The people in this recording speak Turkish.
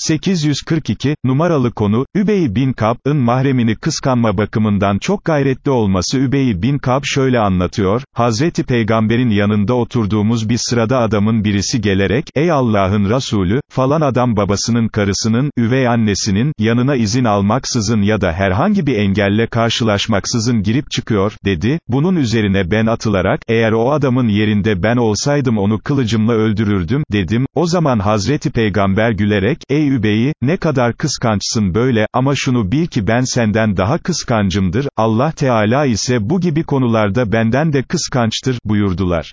842, numaralı konu, Übey bin Kab'ın mahremini kıskanma bakımından çok gayretli olması. Übey bin Kab şöyle anlatıyor, Hazreti Peygamber'in yanında oturduğumuz bir sırada adamın birisi gelerek, ey Allah'ın Resulü, falan adam babasının karısının, üvey annesinin, yanına izin almaksızın ya da herhangi bir engelle karşılaşmaksızın girip çıkıyor, dedi, bunun üzerine ben atılarak, eğer o adamın yerinde ben olsaydım onu kılıcımla öldürürdüm, dedim, o zaman Hazreti Peygamber gülerek, ey Übey'i, ne kadar kıskançsın böyle, ama şunu bil ki ben senden daha kıskancımdır, Allah Teala ise bu gibi konularda benden de kıskançtır, buyurdular.